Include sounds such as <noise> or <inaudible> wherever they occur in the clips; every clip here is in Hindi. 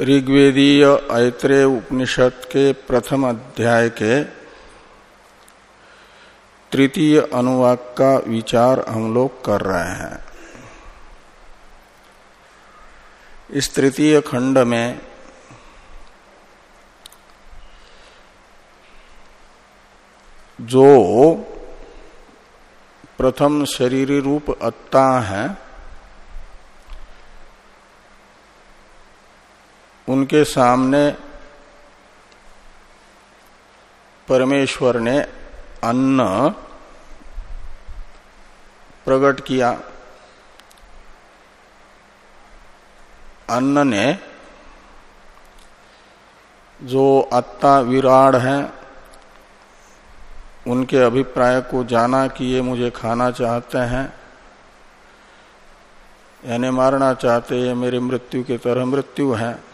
ऋग्वेदीय ऐत्रेय उपनिषद के प्रथम अध्याय के तृतीय अनुवाक का विचार हम लोग कर रहे हैं। इस तृतीय खंड में जो प्रथम शरीर रूप अत्ता है उनके सामने परमेश्वर ने अन्न प्रकट किया। अन्न ने जो अत्ता विराड है, उनके अभिप्राय को जाना कि ये मुझे खाना चाहते हैं, यानी मारना चाहते ये मेरी मृत्यु की तरह मृत्यु है।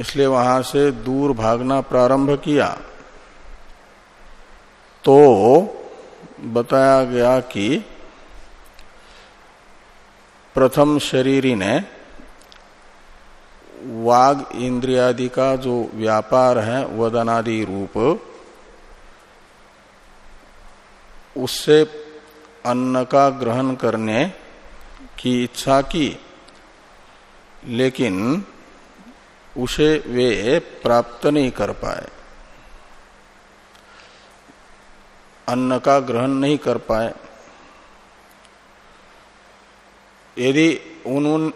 इसलिए वहाँ से दूर भागना प्रारंभ किया। तो बताया गया कि प्रथम शरीरी ने वाग इंद्रियादि का जो व्यापार है, वदनादि रूप, उससे अन्न का ग्रहण करने की इच्छा की। लेकिन उसे वे प्राप्त नहीं कर पाए। अन्न का ग्रहण नहीं कर पाए। यदि उन उन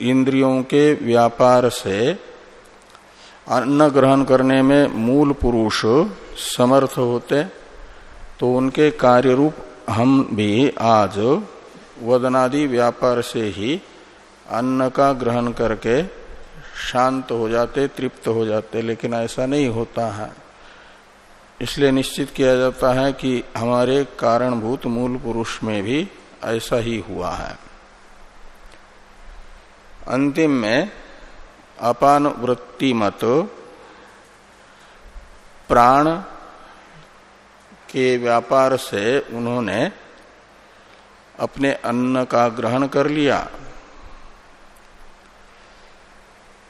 इंद्रियों के व्यापार से अन्न ग्रहण करने में मूल पुरुष समर्थ होते तो उनके कार्य रूप हम भी आज वदनादि व्यापार से ही अन्न का ग्रहण करके शांत हो जाते, तृप्त हो जाते, लेकिन ऐसा नहीं होता है। इसलिए निश्चित किया जाता है कि हमारे कारणभूत मूल पुरुष में भी ऐसा ही हुआ है। अंतिम में, अपान वृत्ति मत, प्राण के व्यापार से उन्होंने अपने अन्न का ग्रहण कर लिया।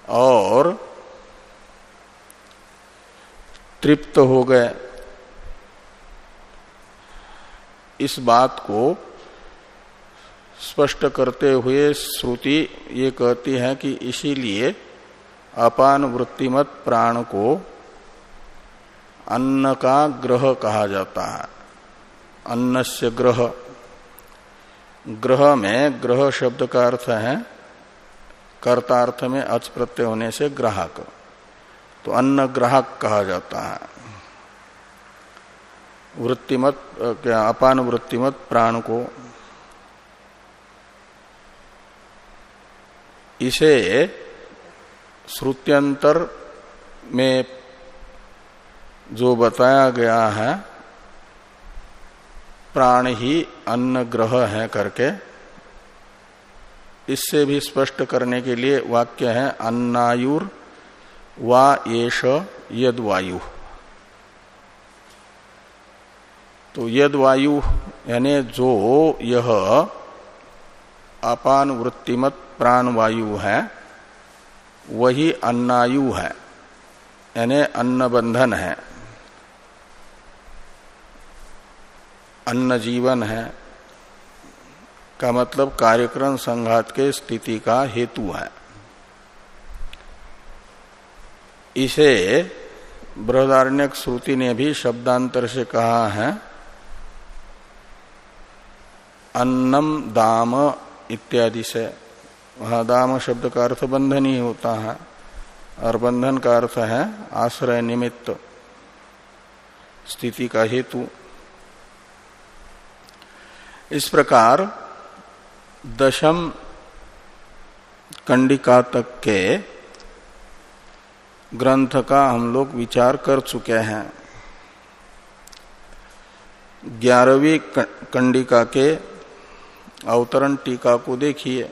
और तृप्त हो गए। इस बात को स्पष्ट करते हुए श्रुति ये कहती है कि इसीलिए अपान वृत्तिमत प्राण को अन्न का ग्रह कहा जाता है। अन्न से ग्रह। ग्रह में ग्रह शब्द का अर्थ है कर्तार्थ में अच प्रत्यय होने से ग्राहक। तो अन्न ग्राहक कहा जाता है। वृत्तिमत क्या अपान वृत्तिमत प्राण को। इसे श्रुत्यंतर में जो बताया गया है, प्राण ही अन्न ग्रह है करके। इससे भी स्पष्ट करने के लिए वाक्य है, अन्नायुर वा येष यद वायु तो यद वायु यानी जो यह अपान वृत्तिमत प्राण वायु है, वही अन्नायु है, यानी अन्न बंधन है। अन्न जीवन है का मतलब कार्यक्रम संघात के स्थिति का हेतु है। इसे बृहदारण्यक श्रुति ने भी शब्दांतर से कहा है। अन्नम दाम इत्यादि से। वहाँ दाम शब्द का अर्थ बंधन ही होता है और बंधन का अर्थ है आश्रय निमित्त, स्थिति का हेतु। इस प्रकार दशम कंडिका तक के ग्रंथ का हम लोग विचार कर चुके हैं। ग्यारहवीं कंडिका के अवतरण टीका को देखिए।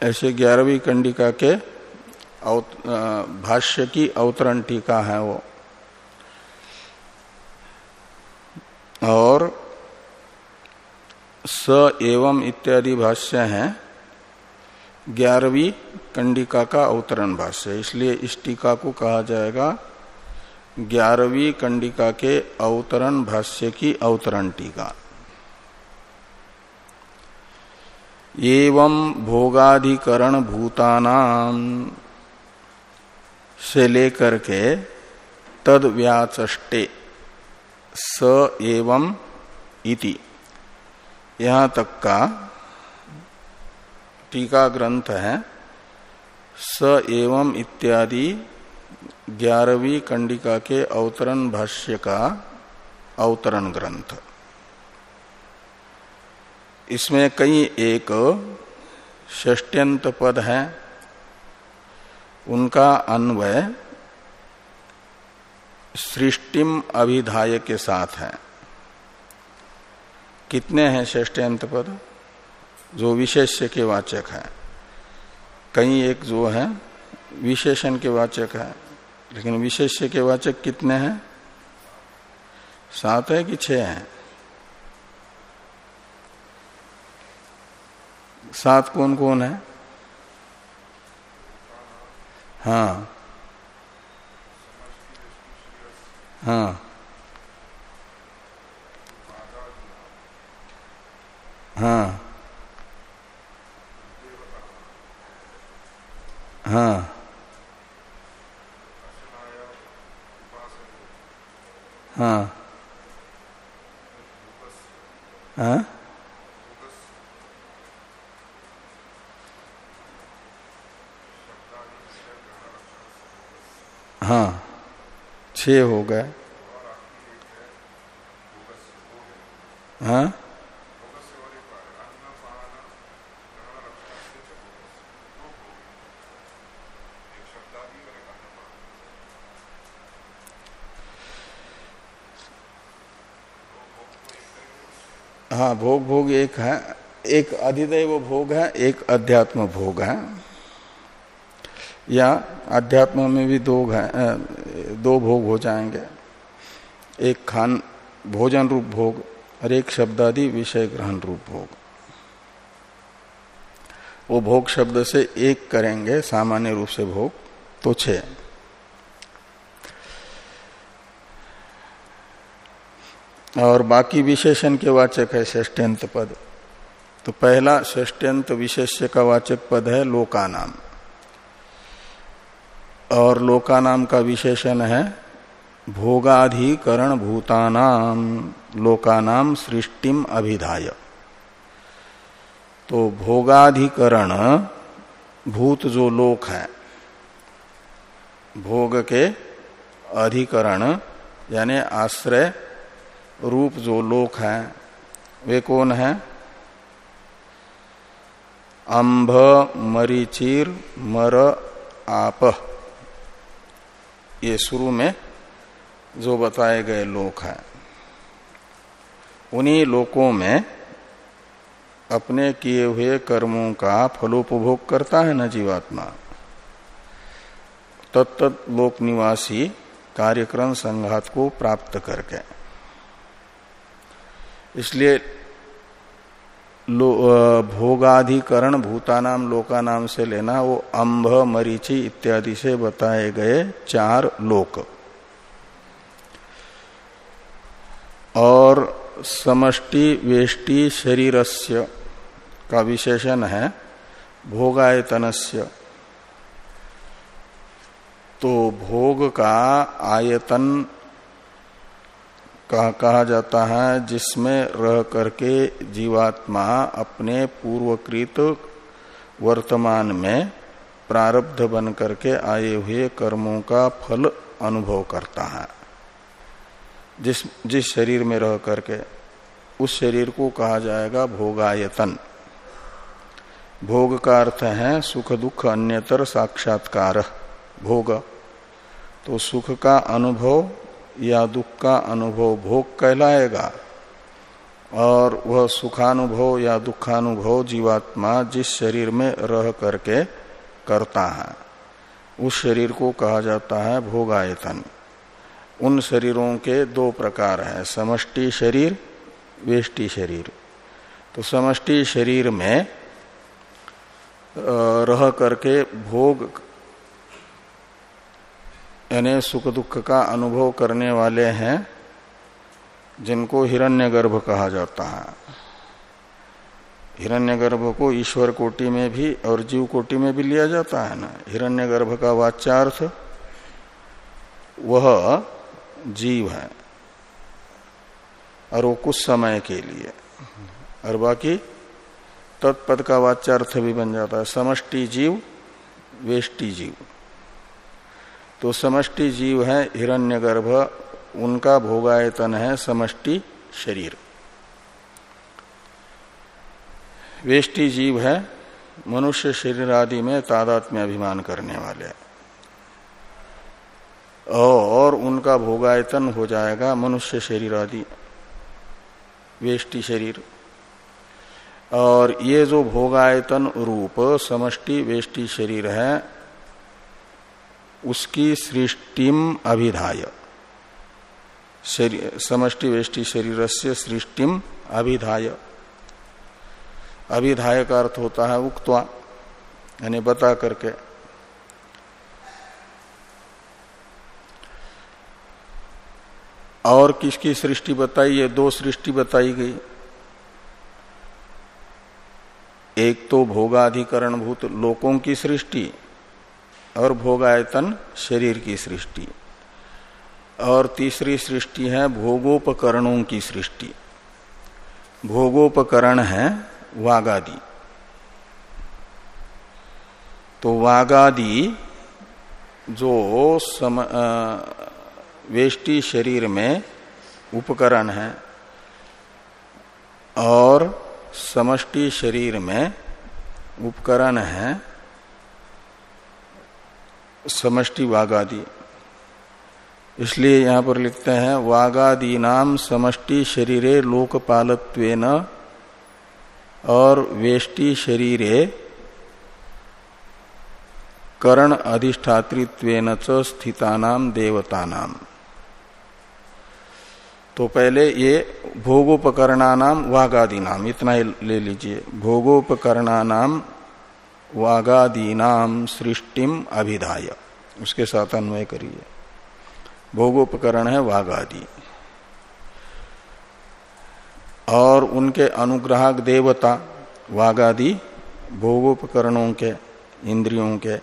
ऐसे ग्यारहवीं कंडिका के भाष्य की अवतरण टीका है वो। और स एवं इत्यादि भाष्य हैं। ग्यारहवीं कंडिका का अवतरण भाष्य इसलिए इस टीका को कहा जाएगा, ग्यारहवीं कंडिका के अवतरण भाष्य की अवतरण टीका। एवं भोगाधिकरण भूतानाम से लेकर के तद व्याचे स एवं इति। यहाँ तक का टीका ग्रंथ है। स एवं इत्यादि ग्यारहवीं कंडिका के अवतरण भाष्य का अवतरण ग्रंथ। इसमें कई एक षष्ट्यंत पद है। उनका अन्वय सृष्टिम अभिधाय के साथ है। कितने हैं श्रेष्ठ अंत पद? जो विशेष्य के वाचक है। कई एक जो है, विशेषण के वाचक है। लेकिन विशेष्य के वाचक कितने हैं? सात है कि छह है? सात कौन कौन है? हाँ। हाँ। हाँ। हाँ। हाँ। हाँ। हाँ। छ हो गए। हाँ? हाँ भोग भोग एक है, एक अधिदेव भोग है, एक अध्यात्म भोग है। या अध्यात्म में भी दो दो भोग हो जाएँगे। एक खान भोजन रूप भोग और एक शब्दादि विषय ग्रहण रूप भोग। वो भोग शब्द से एक करेंगे, सामान्य रूप से भोग तो छ और बाकी विशेषण के वाचक है ष्ष्ट्यंत पद। तो पहला ष्ष्ट्यंत विशेष्य का वाचक पद है लोका नाम और लोकानाम का विशेषण है भोगाधिकरण भूतानाम, लोकानाम सृष्टिम अभिधाय। तो भोगाधिकरण, भूत जो लोक है, भोग के अधिकरण, यानी आश्रय रूप जो लोक है, वे कौन है? अंभ मरीचिर मर, आप। ये शुरू में जो बताए गए लोक हैं, उन्हीं लोकों में अपने किए हुए कर्मों का फलोपभोग करता है न जीवात्मा। तत्त लोक निवासी कार्यक्रम संघात को प्राप्त करके। इसलिए भोगाधिकरण भूतानाम लोकानाम से लेना, वो अंभ, मरीचि इत्यादि से बताए गए चार लोक। और समष्टि वेष्टि शरीरस्य का विशेषण है, भोगायतनस्य। तो भोग का आयतन कहा, जाता है जिसमें रह करके जीवात्मा अपने पूर्वकृत वर्तमान में प्रारब्ध बन करके आए हुए कर्मों का फल अनुभव करता है। जिस जिस शरीर में रह करके उस शरीर को कहा जाएगा भोगायतन। भोग का अर्थ है सुख दुख अन्यतर साक्षात्कार भोग। तो सुख का अनुभव या दुख का अनुभव भोग कहलाएगा। और वह सुखानुभव या दुखानुभव जीवात्मा जिस शरीर में रह करके करता है, उस शरीर को कहा जाता है भोगायतन। उन शरीरों के दो प्रकार हैं, समष्टि शरीर, वेष्टि शरीर। तो समष्टि शरीर में रह करके भोग यानी सुख दुख का अनुभव करने वाले हैं, जिनको हिरण्यगर्भ कहा जाता है। हिरण्यगर्भ को ईश्वर कोटि में भी और जीव कोटि में भी लिया जाता है ना? हिरण्यगर्भ का वाच्यार्थ, वह जीव है, और वो कुछ समय के लिए। और बाकी तत्पद का वाच्यार्थ भी बन जाता है। समष्टि जीव, वेष्टि जीव। तो समष्टि जीव है हिरण्यगर्भ, उनका भोगायतन है समष्टि शरीर। वेष्टि जीव है, मनुष्य शरीर आदि में तादात्म्य अभिमान करने वाले और उनका भोगायतन हो जाएगा मनुष्य शरीर आदि, वेष्टि शरीर। और ये जो भोगायतन रूप समष्टि, वेष्टि शरीर है उसकी सृष्टिम अभिधाय। समष्टि वेष्टि शरीर से सृष्टिम अभिधाय। अभिधाय का अर्थ होता है उक्तवा, यानी बता करके। और किसकी सृष्टि बताई? है दो सृष्टि बताई गई। एक तो भोगाधिकरण भूत लोकों की सृष्टि और भोगायतन शरीर की सृष्टि। और तीसरी सृष्टि है भोगोपकरणों की सृष्टि। भोगोपकरण है वागादि। तो वागादि जो सम, वेष्टि शरीर में उपकरण है और समष्टि शरीर में उपकरण है समष्टि वागादि। इसलिए यहाँ पर लिखते हैं वागादि नाम समष्टि शरीरे लोकपालत्वेन और वेष्टि शरीरे करण अधिष्ठातृत्वेन च स्थितानाम देवतानाम। तो पहले ये भोगोपकरणानाम वागादि नाम इतना ही ले लीजिए। भोगोपकरणानाम वागादि नाम सृष्टिम अभिधाय। उसके साथ अन्वय करिए। भोगोपकरण है वागादि। और उनके अनुग्राहक देवता, वागादि, भोगोपकरणों के, इंद्रियों के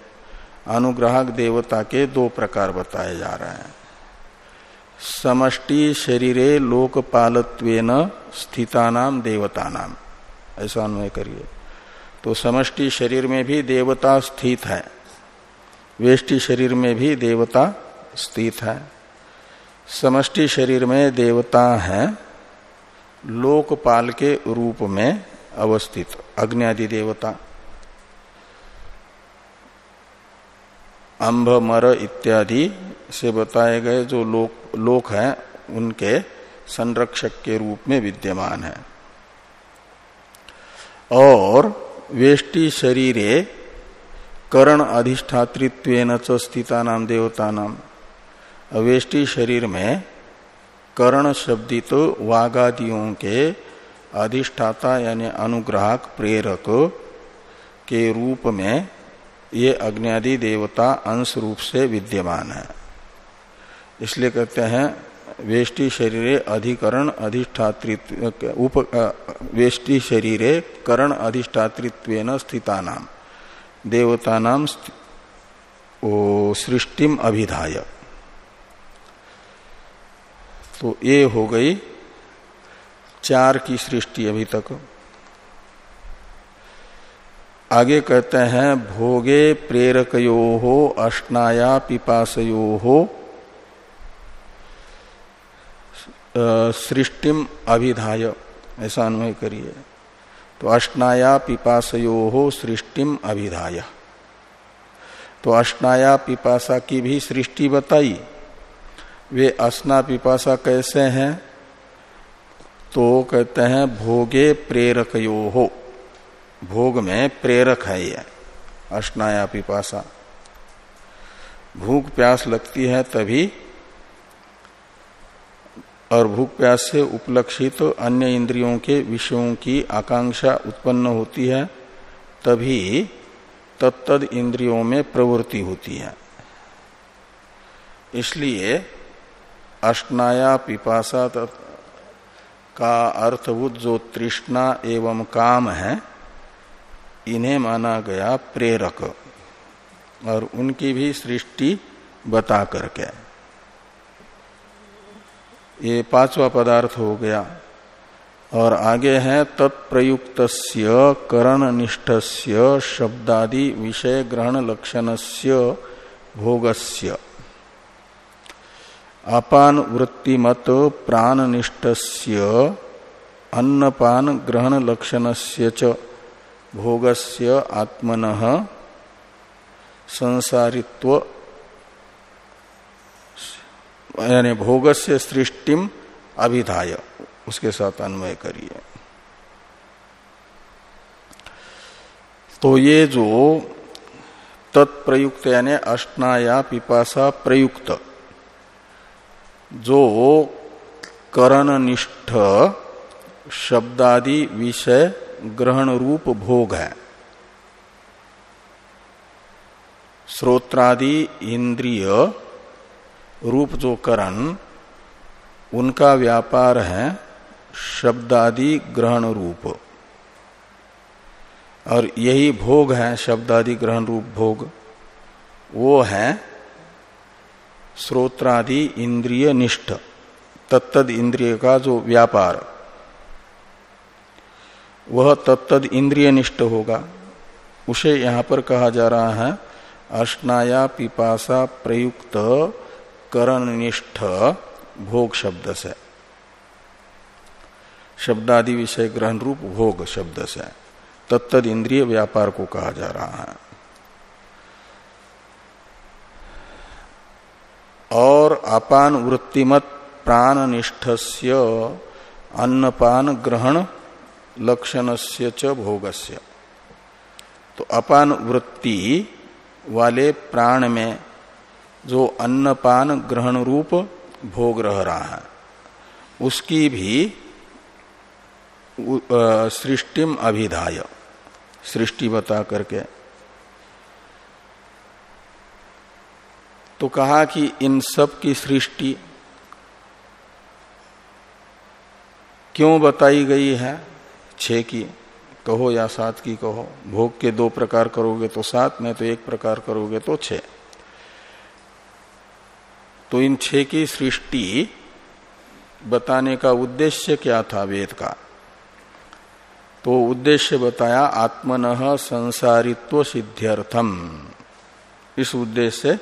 अनुग्राहक देवता के दो प्रकार बताए जा रहे हैं। समष्टि शरीरे लोकपालत्वेन स्थितानाम देवतानाम ऐसा अन्वय करिए। तो समष्टि शरीर में भी देवता स्थित है। वेष्टि शरीर में भी देवता स्थित है। समष्टि शरीर में देवता है, लोकपाल के रूप में अवस्थित अग्नि देवता। अंभ, मर इत्यादि से बताए गए जो लोक लोक हैं, उनके संरक्षक के रूप में विद्यमान है। और वेष्टि शरीरे करण अधिष्ठातृत्व स्थिता नाम देवता नाम अवेष्टि शरीर में कर्ण शब्दित वागादियों के अधिष्ठाता यानी अनुग्राहक प्रेरक के रूप में ये अग्नि देवता अंश रूप से विद्यमान है। इसलिए कहते हैं वेष्टि शरीरे अधिकरण अधिष्ठातृत्व उप वेष्टि शरीरे करण अधिष्ठातृत्व स्थिता नाम देवता नाम सृष्टिम अभिधाय। तो ये हो गई चार की सृष्टि अभी तक। आगे कहते हैं, भोगे प्रेरकयो हो अष्टाया हो सृष्टिम अभिधाय। ऐसा अनुय करिए। तो अष्टाया पिपासयो हो सृष्टिम अभिधाय। तो अष्टाया पिपासा की भी सृष्टि बताई। वे असना पिपासा कैसे हैं? तो कहते हैं, भोगे प्रेरक यो हो भोग में प्रेरक है ये अष्टाया पिपासा। भूख प्यास लगती है तभी और भूख प्यास से उपलक्षित अन्य इंद्रियों के विषयों की आकांक्षा उत्पन्न होती है, तभी तत्तद इंद्रियों में प्रवृत्ति होती है। इसलिए अष्टनाया पिपासा का अर्थभूत जो तृष्णा एवं काम है, इन्हें माना गया प्रेरक, और उनकी भी सृष्टि बता करके। ये पांचवा पदार्थ हो गया। और आगे है तत्प्रयुक्त करण निष्ठ शब्दादि विषय ग्रहण लक्षण से भोगस्य। अपान वृत्तिमत प्राण निष्ठ अन्नपान ग्रहण लक्षण से भोगस्य आत्मन संसारित्व यानी भोग से सृष्टिम अभिधाय। उसके साथ अन्वय करिए। तो ये जो तत्प्रयुक्त यानी अष्टना पिपासा प्रयुक्त, जो करणनिष्ठ शब्दादि विषय ग्रहण रूप भोग है। श्रोत्रादि इंद्रिय रूप जो करण, उनका व्यापार है शब्दादि ग्रहण रूप। और यही भोग है, शब्दादि ग्रहण रूप भोग। वो है श्रोत्रादि इंद्रिय निष्ठ, तत्तद इंद्रिय का जो व्यापार। वह तत्तद इंद्रिय निष्ठ होगा। उसे यहाँ पर कहा जा रहा है, अष्टाया पिपासा प्रयुक्त करण निष्ठ भोग शब्द से। शब्दादि विषय ग्रहण रूप भोग शब्द से। तत्द इंद्रिय व्यापार को कहा जा रहा है। और अपान वृत्तिमत प्राण निष्ठस्य अन्नपान ग्रहण लक्षण से च भोगस्य। तो अपान वृत्ति वाले प्राण में जो अन्नपान ग्रहण रूप भोग रह रहा है, उसकी भी सृष्टिम अभिधाय, सृष्टि बता करके। तो कहा कि इन सब की सृष्टि क्यों बताई गई है? छ की, कहो या सात की कहो। भोग के दो प्रकार करोगे तो सात, नहीं तो एक प्रकार करोगे तो छ। तो इन छह की सृष्टि बताने का उद्देश्य क्या था वेद का? तो उद्देश्य बताया आत्मन संसारित्व सिद्ध्यर्थम। इस उद्देश्य से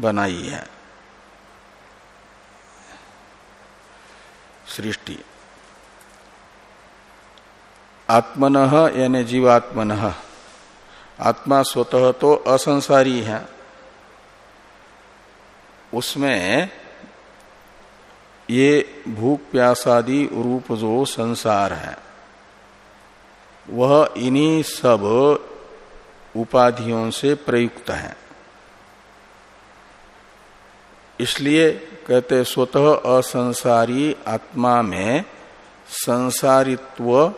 बनाई है। सृष्टि। आत्मन यानी जीवात्मन। आत्मा स्वतः तो असंसारी है। उसमें ये भूख प्यासादि रूप जो संसार है, वह इन्हीं सब उपाधियों से प्रयुक्त है। इसलिए कहते स्वतः असंसारी आत्मा में संसारित्व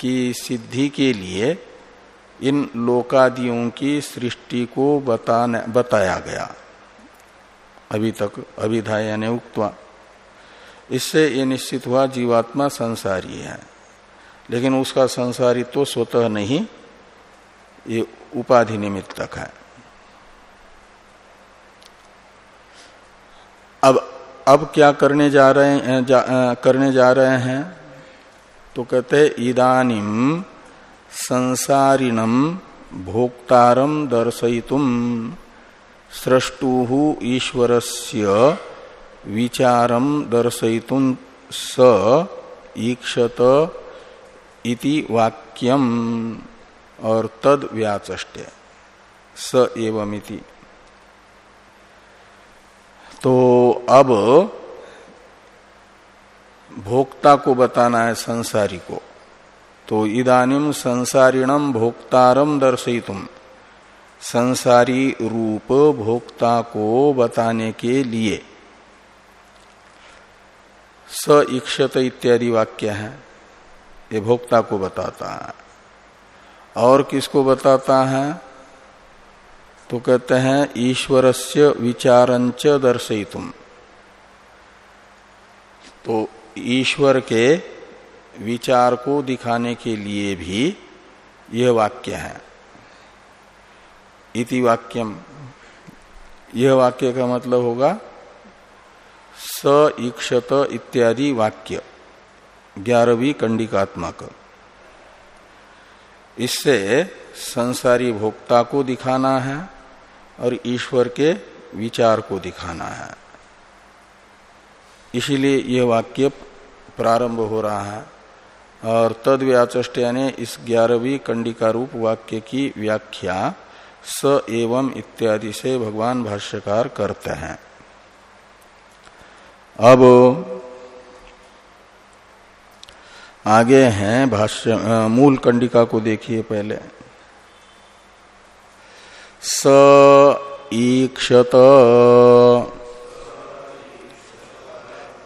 की सिद्धि के लिए इन लोकादियों की सृष्टि को बताने, बताया गया। अभी तक अभिधाय यानी उक्तवा। इससे ये निश्चित हुआ जीवात्मा संसारी है। लेकिन उसका संसारी तो स्वतः नहीं ये उपाधि निमित्तक है। अब अब क्या करने जा रहे हैं जा, करने जा रहे हैं? तो कहते इदानिम संसारिणम भोक्तारम दर्शयितुम। सृष्टु ईश्वरस्य विचारम दर्शयितुम स ईक्षत इति वाक्यम और तद व्याचष्ट स एवमिति। तो अब भोक्ता को बताना है संसारी को। तो इदानिम संसारिणम भोक्तारम दर्शयितुम। संसारी रूप भोक्ता को बताने के लिए। स इक्षत इत्यादि वाक्य है। ये भोक्ता को बताता है। और किसको बताता है? तो कहते हैं ईश्वर से विचारंच दर्शयितुम। तो ईश्वर के विचार को दिखाने के लिए भी यह वाक्य है। इति वाक्यम। यह वाक्य का मतलब होगा स, ईक्षत इत्यादि वाक्य। ग्यारहवीं कंडिकात्मक। इससे संसारी भोक्ता को दिखाना है और ईश्वर के विचार को दिखाना है। इसीलिए यह वाक्य प्रारंभ हो रहा है और तद व्याचष्टया ने इस ग्यारहवीं कंडिका रूप वाक्य की व्याख्या स एवं इत्यादि से भगवान भाष्यकार करते हैं। अब आगे हैं भाष्य मूल कंडिका को देखिए पहले। स ईक्षत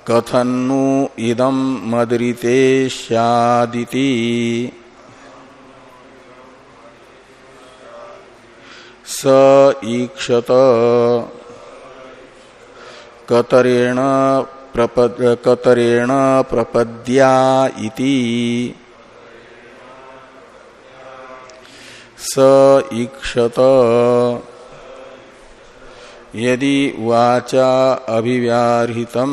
कथनु इदम मदरिते सदिति स ईक्षत। कतरेण प्रपद कतरेण प्रपद्या इति। स ईक्षत। यदि वाचा अभिव्याहृतम।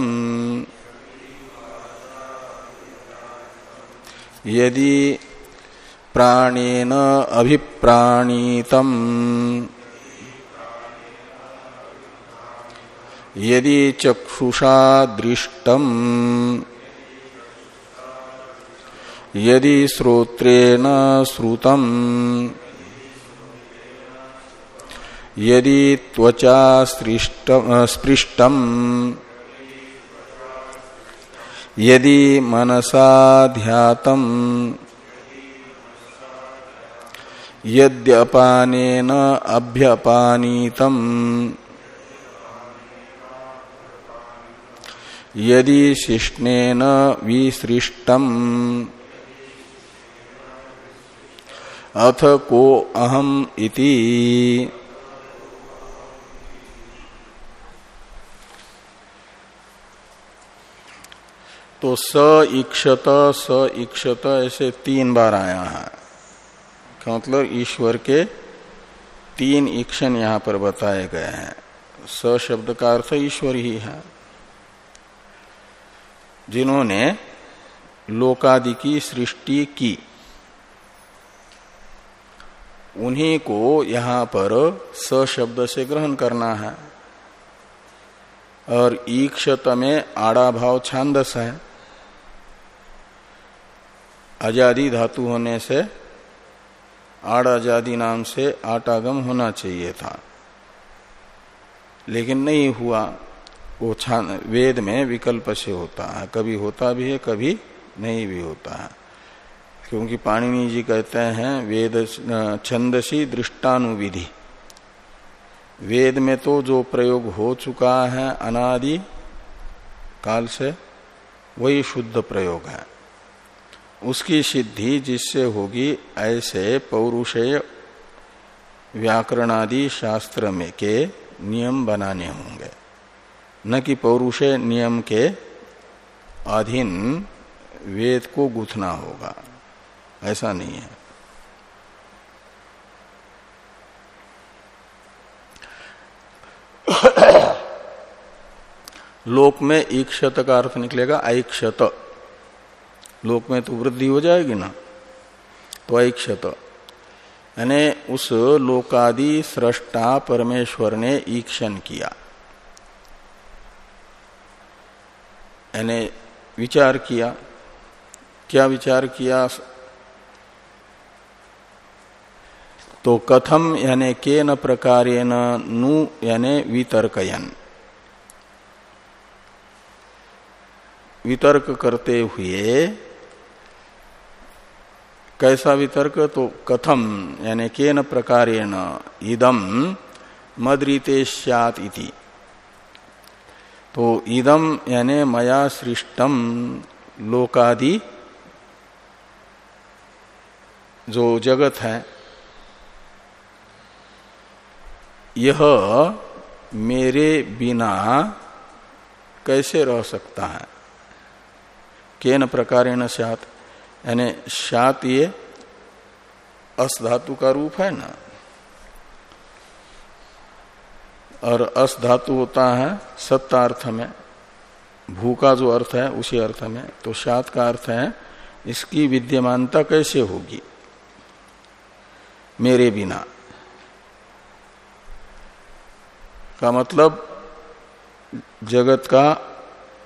यदि प्राणेन अभिप्राणीतम। यदि चक्षुषा दृष्टम यदि श्रोत्रेण श्रुतम यदि त्वचा स्पृष्टम यदि मनसा ध्यातम यद्यपानेन अभ्यपानीतम। यदि शिष्णेन विसृष्टम। अथ को अहम इति। तो स इक्षत स इक्षत, ऐसे तीन बार आया है। मतलब ईश्वर के तीन ईक्षण यहाँ पर बताए गए हैं। स शब्द का अर्थ ईश्वर ही है। जिन्होंने लोकादि की सृष्टि की, उन्हीं को यहाँ पर स शब्द से ग्रहण करना है। और ईक्षत में आड़ा भाव छांदस है। आज़ादी धातु होने से आड़ आज़ादी नाम से आटागम होना चाहिए था। लेकिन नहीं हुआ। वो छान, वेद में विकल्प से होता है। कभी होता भी है, कभी नहीं भी होता है। क्योंकि पाणिनि जी कहते हैं, वेद छंदसी दृष्टानुविधि। वेद में तो जो प्रयोग हो चुका है, अनादि काल से, वही शुद्ध प्रयोग है। उसकी सिद्धि जिससे होगी, ऐसे पौरुषेय व्याकरणादि शास्त्र में के नियम बनाने होंगे। न कि पौरुषेय नियम के अधीन वेद को गुथना होगा। ऐसा नहीं है। <coughs> लोक में एक शत का अर्थ निकलेगा, ऐक्षत। लोक में तो वृद्धि हो जाएगी ना? तो ऐक्षत। यानी उस लोकादि सृष्टा परमेश्वर ने ईक्षण किया। यानी विचार किया। क्या विचार किया? तो कथम यानी के न प्रकार नु यानी वितर्कयन। वितर्क करते हुए कैसा वितर्क? तो कथम, यानी के न प्रकार इदम मदरीते इति। तो इदम यानी मया सृष्टम लोकादि जो जगत है, यह मेरे बिना कैसे रह सकता है? केन प्रकार सात यानी सात ये अस धातु का रूप है ना। और अस धातु होता है सत्ता अर्थ में, भू का जो अर्थ है उसी अर्थ में। तो सात का अर्थ है, इसकी विद्यमानता कैसे होगी? मेरे बिना। का मतलब जगत का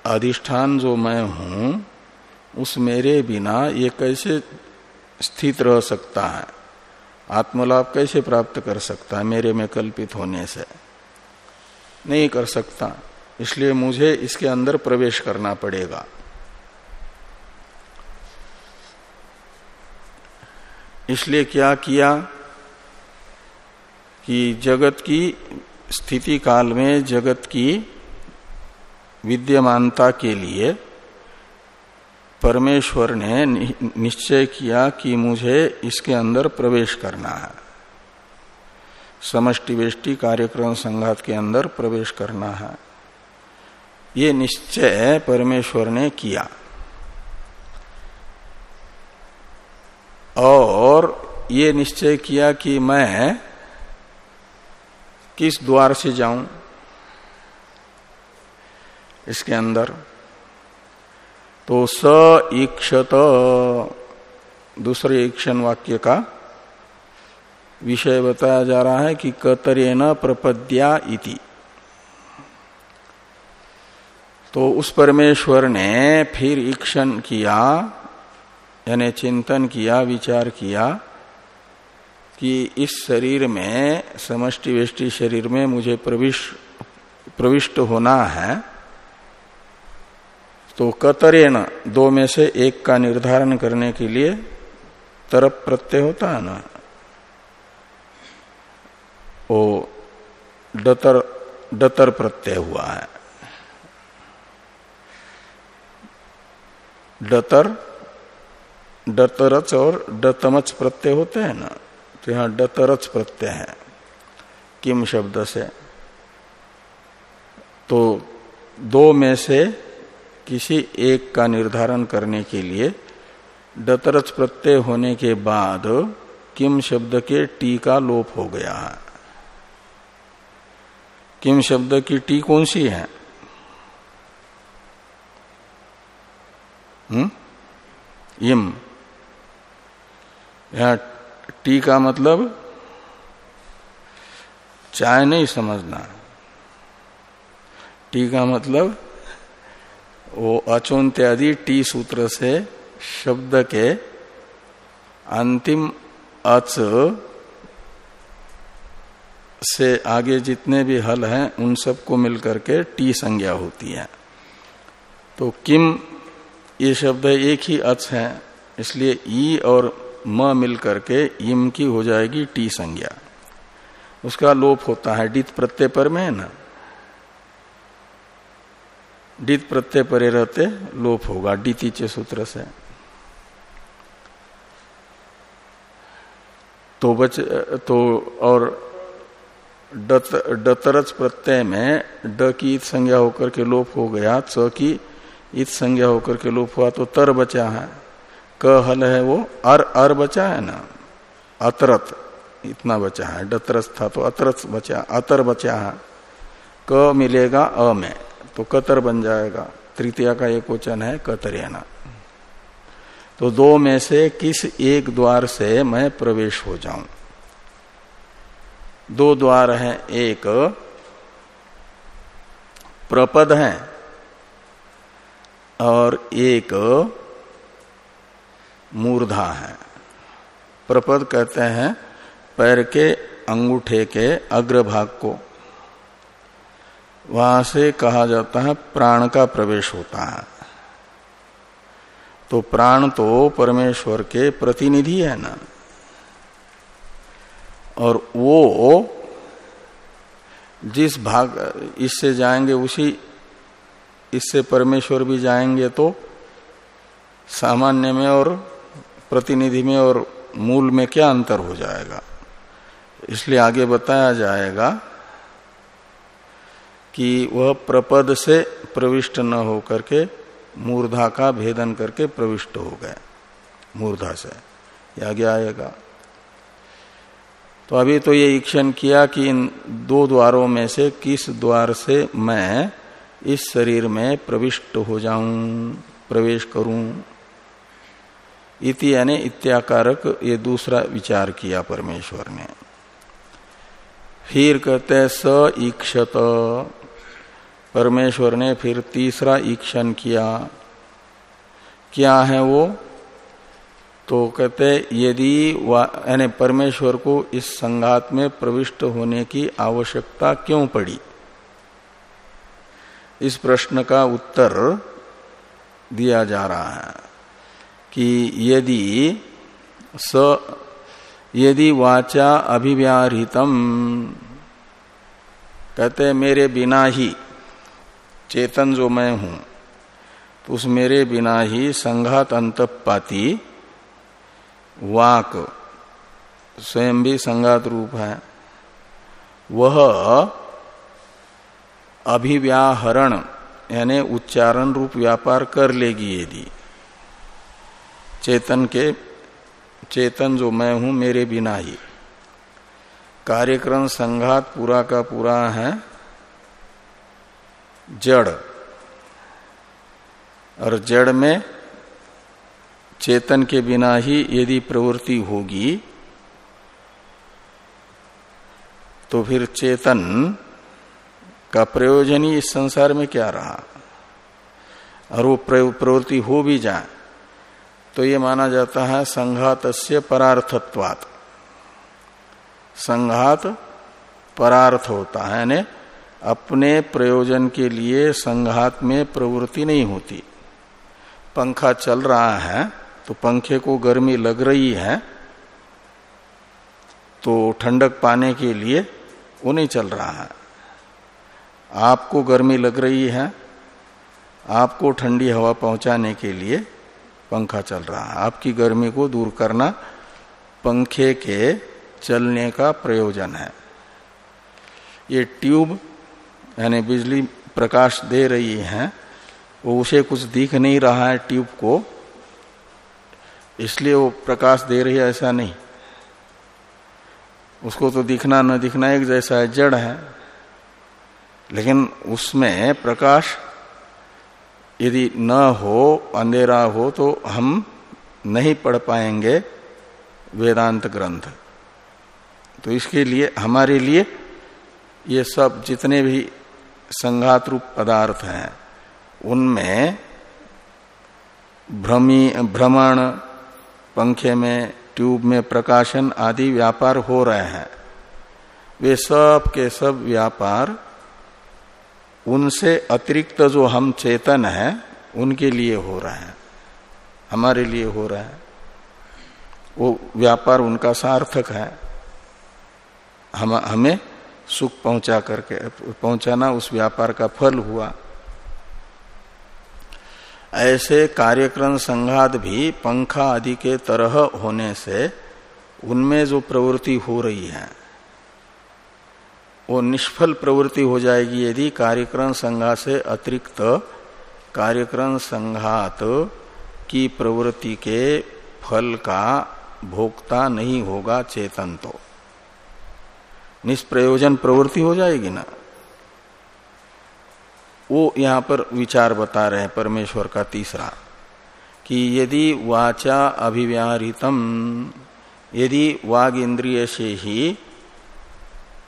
अधिष्ठान जो मैं हूँ उस मेरे बिना ये कैसे स्थित रह सकता है? आत्मलाभ कैसे प्राप्त कर सकता है मेरे में कल्पित होने से? नहीं कर सकता। इसलिए मुझे इसके अंदर प्रवेश करना पड़ेगा। इसलिए क्या किया कि जगत की स्थिति काल में जगत की विद्यमानता के लिए परमेश्वर ने निश्चय किया कि मुझे इसके अंदर प्रवेश करना है। समष्टि वेष्टि कार्यक्रम संघात के अंदर प्रवेश करना है। ये निश्चय परमेश्वर ने किया। और ये निश्चय किया कि मैं किस द्वार से जाऊँ? इसके अंदर तो स ईक्षत। दूसरे ईक्षण वाक्य का विषय बताया जा रहा है कि कतरेन प्रपद्या इति। तो उस परमेश्वर ने फिर ईक्षण किया, यानी चिंतन किया, विचार किया कि इस शरीर में, समष्टि वेष्टि शरीर में मुझे प्रविष्ट प्रविष्ट होना है। तो कतरेन दो में से एक का निर्धारण करने के लिए तरप प्रत्यय होता है ना? वो डतर डतर प्रत्यय हुआ है। डतर, डतरच और डतमच प्रत्यय होते हैं ना? तो यहाँ डतरच प्रत्यय है। किम शब्द से? तो दो में से किसी एक का निर्धारण करने के लिए डतरच प्रत्यय होने के बाद किम शब्द के टी का लोप हो गया है। किम शब्द की टी कौन सी है? हम्म? इम यहाँ टी का मतलब चाय नहीं समझना। टी का मतलब वो अचोन्त्यादि टी सूत्र से शब्द के अंतिम अच से आगे जितने भी हल हैं, उन सबको मिलकर के टी संज्ञा होती है। तो किम, ये शब्द एक ही अच है, इसलिए ई और म मिलकर के इम की हो जाएगी टी संज्ञा। उसका लोप होता है, डित प्रत्यय पर में ना? डित प्रत्यय परे रहते लोप होगा डितीचे सूत्र से। तो बच तो और डत, डतरच प्रत्यय में ड की इत संज्ञा होकर के लोप हो गया च की इत संज्ञा होकर के लोप हुआ तो तर बचा है। क हल है वो अर अर बचा है ना? अतरत इतना बचा है। डतरस था तो अतरस बचा अतर बचा है। क मिलेगा अ में। तो कतर बन जाएगा। तृतीया का एक वचन है कतरियाना तो दो में से किस एक द्वार से मैं प्रवेश हो जाऊँ? दो द्वार हैं, एक प्रपद है और एक मूर्धा है। प्रपद कहते हैं पैर के, अंगूठे के अग्रभाग को। वहाँ से कहा जाता है प्राण का प्रवेश होता है। तो प्राण तो परमेश्वर के प्रतिनिधि है ना। और वो जिस भाग, इससे जाएँगे उसी, इससे परमेश्वर भी जाएँगे तो सामान्य में और प्रतिनिधि में और मूल में क्या अंतर हो जाएगा? इसलिए आगे बताया जाएगा कि वह प्रपद से प्रविष्ट न हो करके मूर्धा का भेदन करके प्रविष्ट हो गए, मूर्धा से। आगे आएगा। तो अभी तो ये ईक्षण किया कि इन दो द्वारों में से किस द्वार से मैं इस शरीर में प्रविष्ट हो जाऊँ, प्रवेश करूँ? इति यानी इत्याकारक ये दूसरा विचार किया परमेश्वर ने। फिर कहते स ईक्षत। परमेश्वर ने फिर तीसरा ईक्षण किया। क्या है वो? तो कहते, यदि यानी परमेश्वर को इस संघात में प्रविष्ट होने की आवश्यकता क्यों पड़ी? इस प्रश्न का उत्तर दिया जा रहा है कि यदि स, यदि वाचा अभिव्याहृतम, कहते, मेरे बिना ही चेतन जो मैं हूँ तो उस मेरे बिना ही संघात अंतपाती वाक स्वयं भी संगात रूप है। वह अभिव्याहरण, यानी उच्चारण रूप व्यापार कर लेगी यदि। चेतन के, चेतन जो मैं हूँ मेरे बिना ही। कार्यक्रम संघात पूरा का पूरा है। जड़। और जड़ में चेतन के बिना ही यदि प्रवृत्ति होगी तो फिर चेतन का प्रयोजन ही इस संसार में क्या रहा? और वो प्रवृत्ति हो भी जाए तो ये माना जाता है संघात से परार्थत्वात। संघात परार्थ होता है, यानी अपने प्रयोजन के लिए संघात में प्रवृत्ति नहीं होती। पंखा चल रहा है तो पंखे को गर्मी लग रही है तो ठंडक पाने के लिए वो नहीं चल रहा है। आपको गर्मी लग रही है, आपको ठंडी हवा पहुँचाने के लिए पंखा चल रहा है। आपकी गर्मी को दूर करना पंखे के चलने का प्रयोजन है। ये ट्यूब यानी बिजली प्रकाश दे रही है, वो उसे कुछ दिख नहीं रहा है ट्यूब को, इसलिए वो प्रकाश दे रही है ऐसा नहीं। उसको तो दिखना न दिखना एक जैसा है जड़ है, लेकिन उसमें प्रकाश यदि न हो, अंधेरा हो तो हम नहीं पढ़ पाएँगे वेदांत ग्रंथ। तो इसके लिए, हमारे लिए ये सब जितने भी संघात रूप पदार्थ हैं। उनमें भ्रमी, भ्रमण, पंखे में, ट्यूब में प्रकाशन आदि व्यापार हो रहे हैं। वे सब के सब व्यापार उनसे अतिरिक्त जो हम चेतन है, उनके लिए हो रहे हैं। हमारे लिए हो रहा है। वो व्यापार उनका सार्थक है। हम, हमें सुख पहुँचा करके, पहुंचाना उस व्यापार का फल हुआ। ऐसे कार्यक्रम संघात भी पंखा आदि के तरह होने से उनमें जो प्रवृत्ति हो रही है, वो निष्फल प्रवृत्ति हो जाएगी यदि कार्यक्रम संघात से अतिरिक्त कार्यक्रम संघात की प्रवृत्ति के फल का भोक्ता नहीं होगा चेतन तो। निष्प्रयोजन प्रवृत्ति हो जाएगी ना? वो यहाँ पर विचार बता रहे हैं परमेश्वर का तीसरा, कि यदि वाचा अभिव्याहृतम यदि वाग इंद्रिय से ही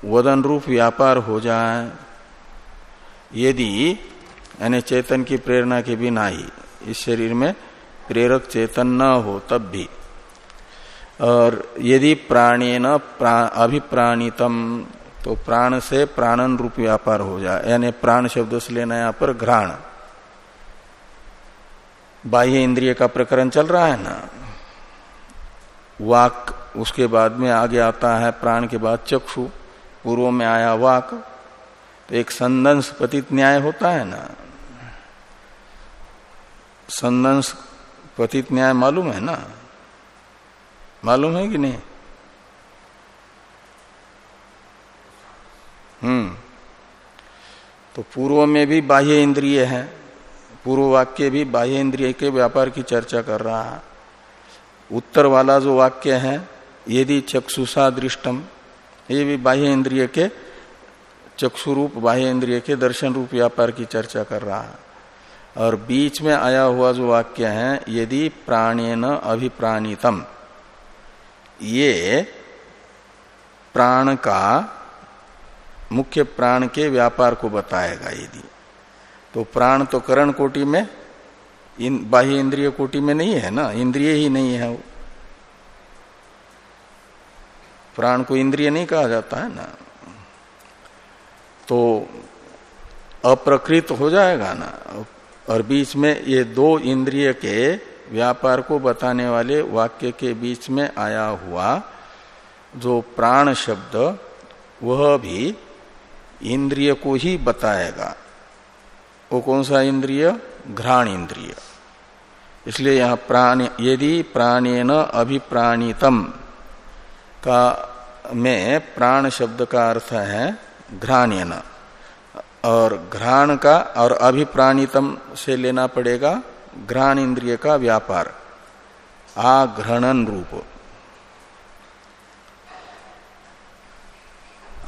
वदन रूप व्यापार हो जाए, यदि, यानी चेतन की प्रेरणा के बिना ही, इस शरीर में प्रेरक चेतन न हो, तब भी और यदि प्राणेन प्रा, अभिप्राणितम तो प्राण से प्राणन रूप व्यापार हो जाए यानी प्राण शब्द से लेना यहाँ पर घ्राण। बाह्य इंद्रिय का प्रकरण चल रहा है ना? वाक उसके बाद में आगे आता है प्राण के बाद चक्षु पूर्व में आया वाक तो एक संदंश पतित न्याय होता है ना? संदंश पतित न्याय मालूम है ना? मालूम है कि नहीं? हम्म। तो पूर्व में भी बाह्य इंद्रिय है, पूर्व वाक्य भी बाह्य इंद्रिय के व्यापार की चर्चा कर रहा है। उत्तर वाला जो वाक्य है, यदि चक्षुषा दृष्टम, ये भी बाह्य इंद्रिय के चक्षु रूप बाह्य इंद्रिय के दर्शन रूप व्यापार की चर्चा कर रहा है। और बीच में आया हुआ जो वाक्य है, यदि प्राणेन अभिप्राणितम ये प्राण का, मुख्य प्राण के व्यापार को बताएगा यदि। तो प्राण तो करण कोटि में, इन बाह्य इंद्रिय कोटि में नहीं है ना? इंद्रिय ही नहीं है वो। प्राण को इंद्रिय नहीं कहा जाता है ना? तो अप्रकृत हो जाएगा ना? और बीच में ये दो इंद्रिय के व्यापार को बताने वाले वाक्य के बीच में आया हुआ जो प्राण शब्द, वह भी इंद्रिय को ही बताएगा। वो कौन सा इंद्रिय? घ्राण इंद्रिय। इसलिए यहाँ प्राण, यदि प्राणेन अभिप्राणितम का में प्राण शब्द का अर्थ है घ्राण्यन और घ्राण का और अभिप्राणितम से लेना पड़ेगा घ्राण इंद्रिय का व्यापार, आघ्रणन रूप।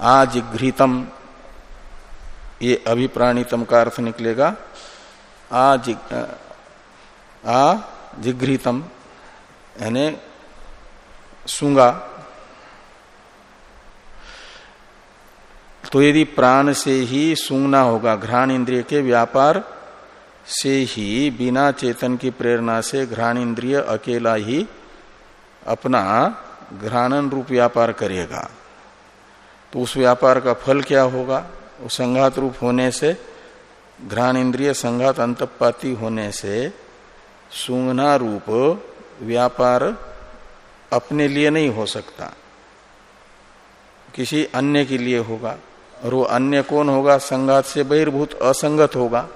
आजिघ्रितम ये अभिप्राणितम का अर्थ निकलेगा। आ, जिघ्रितम, यानी सुंगा। तो यदि प्राण से ही सूंघना होगा घ्राण इंद्रिय के व्यापार से ही बिना चेतन की प्रेरणा से घ्राण इंद्रिय अकेला ही अपना घ्राणन रूप व्यापार करेगा। तो उस व्यापार का फल क्या होगा? वो संघात रूप होने से, घ्राण इंद्रिय संघात अंतपाती होने से सूंघना रूप व्यापार अपने लिए नहीं हो सकता। किसी अन्य के लिए होगा और वो अन्य कौन होगा? संघात से बहिर्भूत असंगत होगा।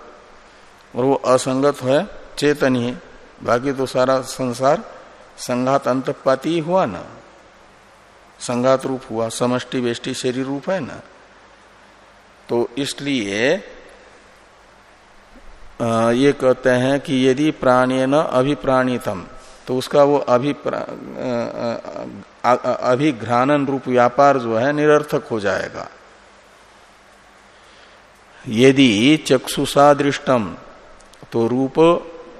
और वो असंगत है, चेतन ही। बाकी तो सारा संसार संघात अंतपाती ही हुआ ना। संघात रूप हुआ, समष्टि वेष्टि शरीर रूप है ना। तो इसलिए ये कहते हैं कि यदि प्राणी न अभिप्राणितम तो उसका वो अभिप्रा अभिघ्रानन रूप व्यापार जो है निरर्थक हो जाएगा। यदि चक्षुषा दृष्टम तो रूप,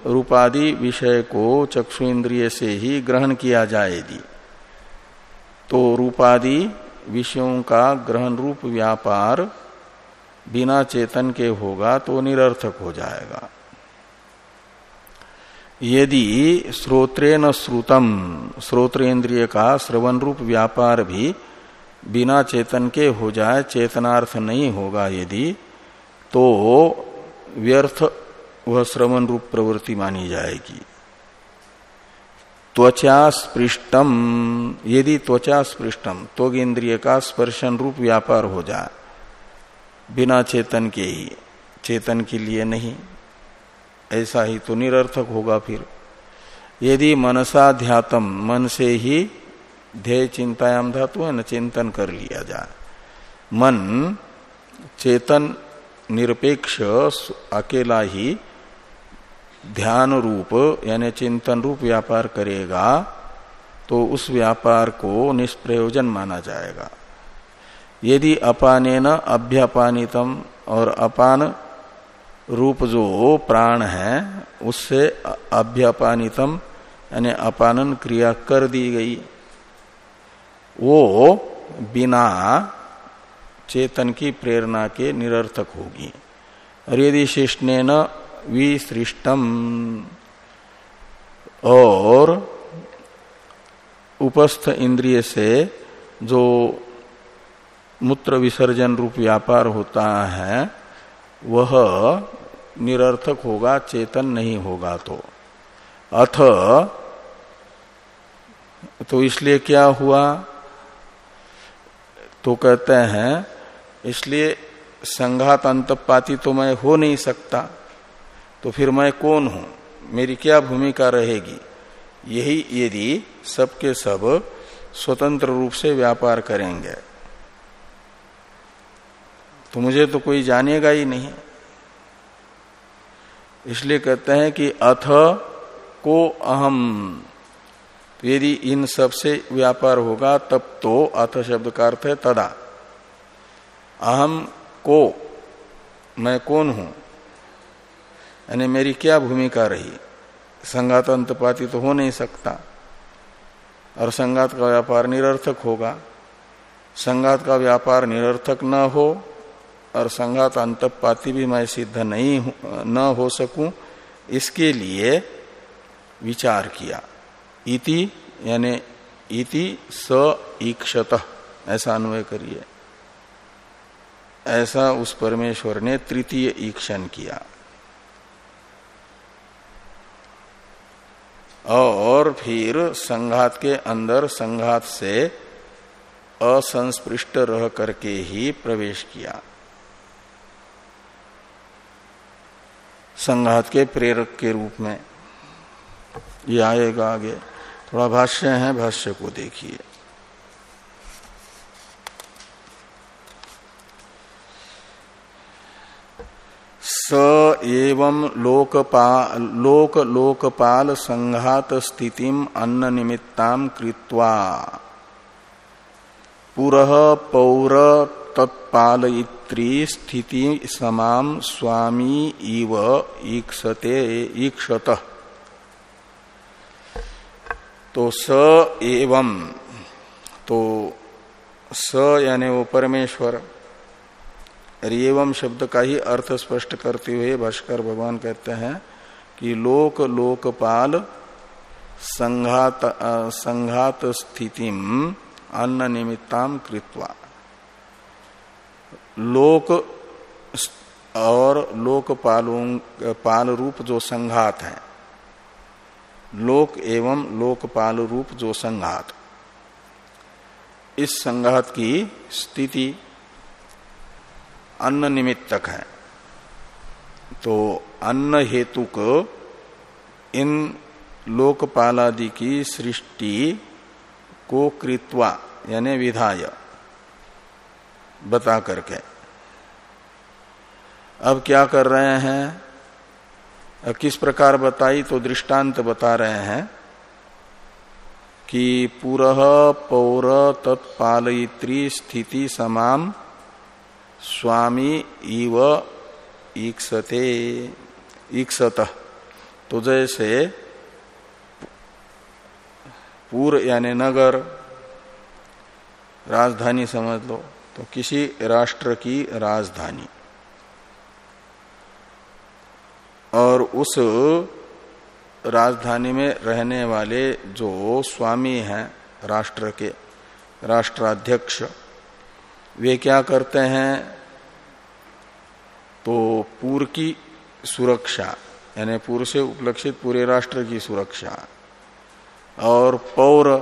रूपादि विषय को चक्षु इंद्रिय से ही ग्रहण किया जाए यदि तो रूपादि विषयों का ग्रहण रूप व्यापार बिना चेतन के होगा तो निरर्थक हो जाएगा। यदि श्रोत्रे न श्रुतम श्रोत्रेन्द्रिय का श्रवण रूप व्यापार भी बिना चेतन के हो जाए, चेतनार्थ नहीं होगा यदि तो व्यर्थ वह श्रवण रूप प्रवृत्ति मानी जाएगी। त्वचा स्पृष्टम यदि त्वचा स्पृष्टम तो इंद्रिय का स्पर्शन रूप व्यापार हो जाए बिना चेतन के ही, चेतन के लिए नहीं। ऐसा ही तो निरर्थक होगा फिर। यदि मनसा ध्यातम, मन से ही ध्येय चिंतायाम धातु है, न चिंतन कर लिया जाए मन, चेतन, निरपेक्ष अकेला ही ध्यान रूप यानी चिंतन रूप व्यापार करेगा तो उस व्यापार को निष्प्रयोजन माना जाएगा। यदि अपाने न अभ्यपानितम और अपान रूप जो प्राण है, उससे अभ्यपानितम, यानी अपानन क्रिया कर दी गई। वो बिना चेतन की प्रेरणा के निरर्थक होगी। और यदि शिष्ण न विसृष्टम। और उपस्थ इंद्रिय से जो मूत्र विसर्जन रूप व्यापार होता है, वह निरर्थक होगा, चेतन नहीं होगा तो। अथ तो इसलिए क्या हुआ? तो कहते हैं, इसलिए संघात अंतपाती तो मैं हो नहीं सकता। तो फिर मैं कौन हूँ? मेरी क्या भूमिका रहेगी? यही यदि सबके सब स्वतंत्र रूप से व्यापार करेंगे। तो मुझे तो कोई जानेगा ही नहीं। इसलिए कहते हैं कि अथ को अहम। यदि इन सबसे व्यापार होगा, तब तो अथ शब्द का अर्थ है तदा। अहम को, मैं कौन हूँ? यानी मेरी क्या भूमिका रही? संगात अंतपाती तो हो नहीं सकता। और संगात का व्यापार निरर्थक होगा। संगात का व्यापार निरर्थक न हो और संगात अंतपाती भी मैं सिद्ध नहीं न हो सकूँ, इसके लिए विचार किया। इति, यानी इति स ईक्षत, ऐसा अन्वय करिए। ऐसा उस परमेश्वर ने तृतीय ईक्षण किया। और फिर संघात के अंदर संघात से असंस्पृष्ट रह करके ही प्रवेश किया। संघात के प्रेरक के रूप में ये आएगा आगे। थोड़ा भाष्य है, भाष्य को देखिए। स एवं लोकपाल लोक लोकपाल संघात स्थिति अन्न निमित्ता कृत्वा पुरः पौर तत्पालयित्री स्थिति समाम स्वामी इव ईक्षते, ईक्षत। तो स एवं तो स यानी वो परमेश्वर। एवं शब्द का ही अर्थ स्पष्ट करते हुए भाष्कर भगवान कहते हैं कि लोक लोकपाल संघात संघात स्थिति अन्न निमित्ताम कृत्वा। लोक और लोकपालों, पाल रूप जो संघात है। लोक एवं लोकपाल रूप जो संघात। इस संघात की स्थिति अन्न निमित्तक है। तो अन्न हेतुक इन लोकपालादि की सृष्टि को कृत्वा, यानी विधाय, बता करके। अब क्या कर रहे हैं? किस प्रकार बताई? तो दृष्टांत बता रहे हैं कि पुरह पौर तत्पालयित्री स्थिति समाम स्वामी इव ईक्षते। ईक्षत। तो जैसे पूर यानी नगर, राजधानी समझ लो तो किसी राष्ट्र की राजधानी। और उस राजधानी में रहने वाले जो स्वामी हैं, राष्ट्र के, राष्ट्राध्यक्ष वे क्या करते हैं? तो पूर्व की सुरक्षा, यानी पूर्व से उपलक्षित पूरे राष्ट्र की सुरक्षा। और पौर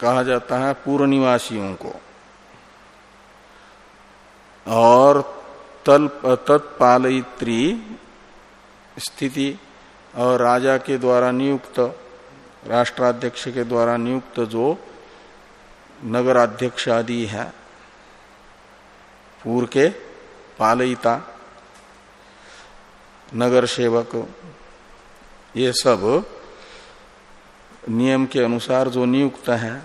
कहा जाता है पूर्व निवासियों को। और तल, तत्पालयित्री स्थिति और राजा के द्वारा नियुक्त, राष्ट्राध्यक्ष के द्वारा नियुक्त जो नगराध्यक्ष आदि है पूर्व के पालयिता नगर सेवक ये सब नियम के अनुसार जो नियुक्त हैं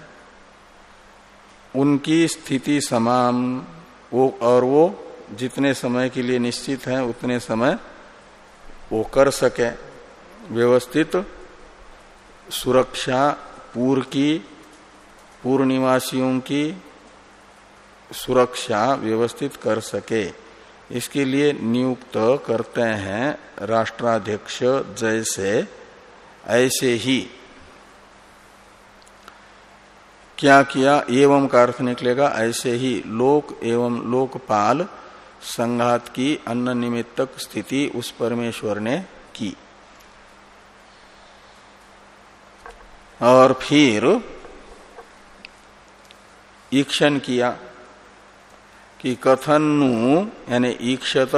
उनकी स्थिति समान वो और वो जितने समय के लिए निश्चित है उतने समय वो कर सके व्यवस्थित सुरक्षा पूर्व की पूर्व निवासियों की सुरक्षा व्यवस्थित कर सके। इसके लिए नियुक्त करते हैं राष्ट्राध्यक्ष जैसे, ऐसे ही। क्या किया? एवं का अर्थ निकलेगा, ऐसे ही लोक एवं लोकपाल संघात की अन्न निमित्तक स्थिति उस परमेश्वर ने की। और फिर ईक्षण किया। कि कथनु, यानी ईक्षत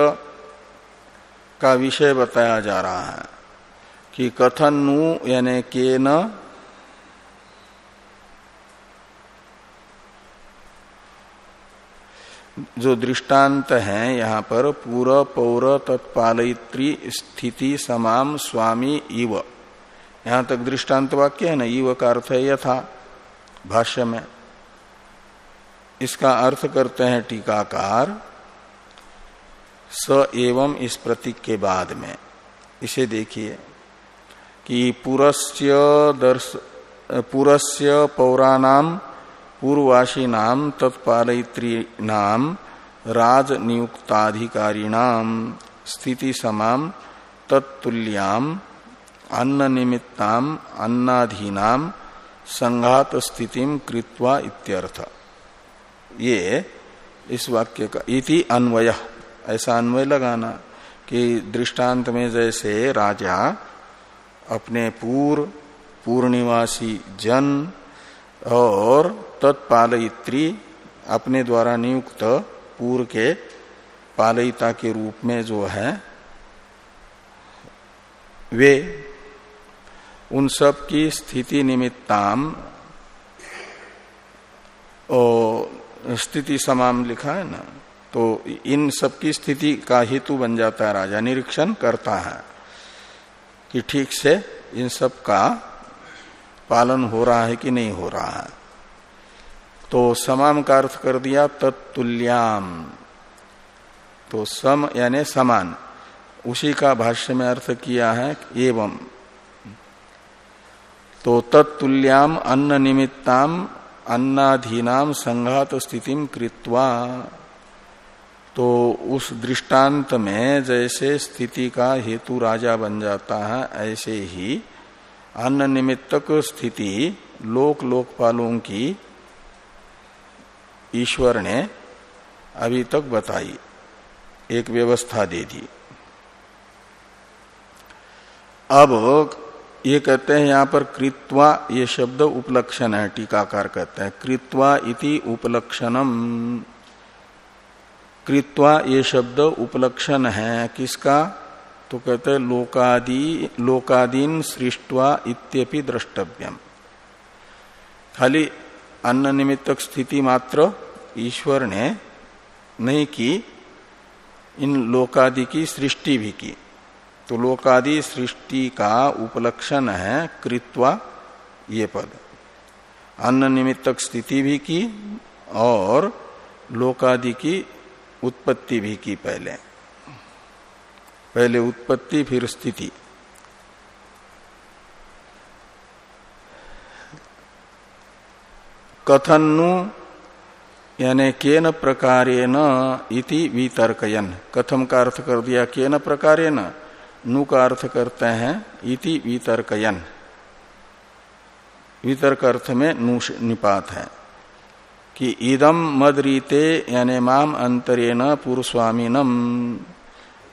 का विषय बताया जा रहा है, कि कथन, यानी के न जो दृष्टांत है यहाँ पर, पूर, पौर, तत्पालयित्री, स्थिति, समाम, स्वामी, इव। यहाँ तक दृष्टांत वाक्य है ना, इव का अर्थ है यथा, भाष्य में। इसका अर्थ करते हैं टीकाकार, स एवं इस प्रतीक के बाद में। इसे देखिए कि पुरस्य दर्श, पुरस्य पौराणाम पूर्ववासी नाम तत्पालयित्री नाम राजनियुक्ताधिकारिणाम स्थिति समाम तत्तुल्याम अन्न निमित्ताम अन्नाधीनाम संघात स्थिति कृत्वा इत्यर्थ। ये इस वाक्य का इति अन्वय। ऐसा अन्वय लगाना कि दृष्टांत में जैसे राजा, अपने पूर्व पूर्णिवासी जन और तत्पालयित्री अपने द्वारा नियुक्त पूर्व के पालयिता के रूप में जो है, वे उन सब की स्थिति निमित्ताम स्थिति समाम लिखा है ना तो इन सब की स्थिति का हेतु बन जाता है राजा, निरीक्षण करता है कि ठीक से इन सब का पालन हो रहा है कि नहीं हो रहा है। तो समाम का अर्थ कर दिया तत्तुल्याम। तो सम यानी समान, उसी का भाष्य में अर्थ किया है एवं। तो तत्तुल्याम अन्न निमित्ताम अन्नाधीनाम संघात स्थिति कृत्वा तो उस दृष्टांत में जैसे स्थिति का हेतु राजा बन जाता है, ऐसे ही अन्न निमित्तक स्थिति लोक लोकपालों की ईश्वर ने अभी तक बताई, एक व्यवस्था दे दी। अब ये कहते हैं यहाँ पर कृत्वा, ये शब्द उपलक्षण है, टीकाकार कहते हैं। कृत्वा इति उपलक्षणम। कृत्वा ये शब्द उपलक्षण है, किसका? तो कहते हैं, लोकादि, लोकादीन सृष्टवा इत्यपि द्रष्टव्यम। खाली अन्न निमित्तक स्थिति मात्र ईश्वर ने नहीं की, इन लोकादि की सृष्टि भी की। तो लोकादि सृष्टि का उपलक्षण है कृत्वा ये पद। अन्न निमित्तक स्थिति भी की और लोकादि की उत्पत्ति भी की पहले। पहले उत्पत्ति, फिर स्थिति। कथनु यानी केन प्रकारेण इति वितर्कयन। कथम का अर्थ कर दिया? केन प्रकारेण? नु का अर्थ करते हैं, इति वितर्कयन। वितर्क अर्थ में नु निपात है। कि इदम मदरीते यानी माम अंतरेण पूर्व स्वामीनम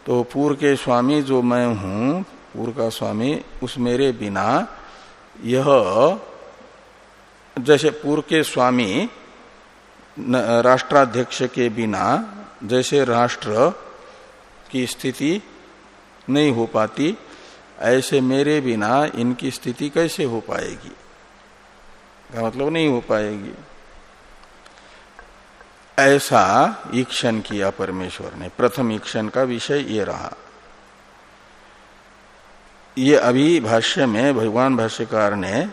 तो पूर्व के स्वामी जो मैं हूँ पूर्व का स्वामी, उस मेरे बिना यह जैसे पूर्व के स्वामी राष्ट्राध्यक्ष के बिना, जैसे राष्ट्र की स्थिति नहीं हो पाती, ऐसे मेरे बिना इनकी स्थिति कैसे हो पाएगी? का मतलब नहीं हो पाएगी। ऐसा ईक्षण किया परमेश्वर ने। प्रथम ईक्षण का विषय ये रहा। ये अभी भाष्य में भगवान भाष्यकार ने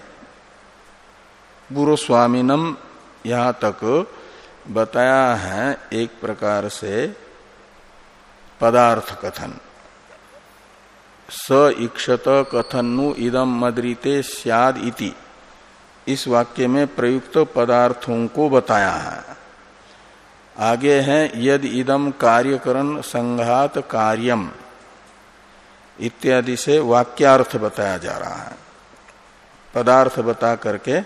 पूर्व स्वामीनम यहाँ तक बताया है एक प्रकार से पदार्थ कथन। स इक्षत कथनु इदम मदरीते सियाद इति। इस वाक्य में प्रयुक्त पदार्थों को बताया है। आगे है, यद इदम कार्यकरण संघात कार्यम। इत्यादि से वाक्यार्थ बताया जा रहा है। पदार्थ बता करके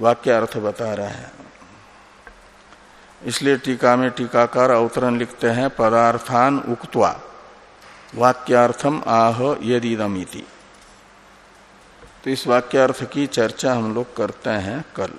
वाक्य अर्थ बता रहे हैं। इसलिए टीका में टीकाकार अवतरण लिखते हैं, पदार्थान उक्त्वा। वाक्यार्थम आह यदिदमिति। तो इस वाक्यार्थ की चर्चा हम लोग करते हैं कल।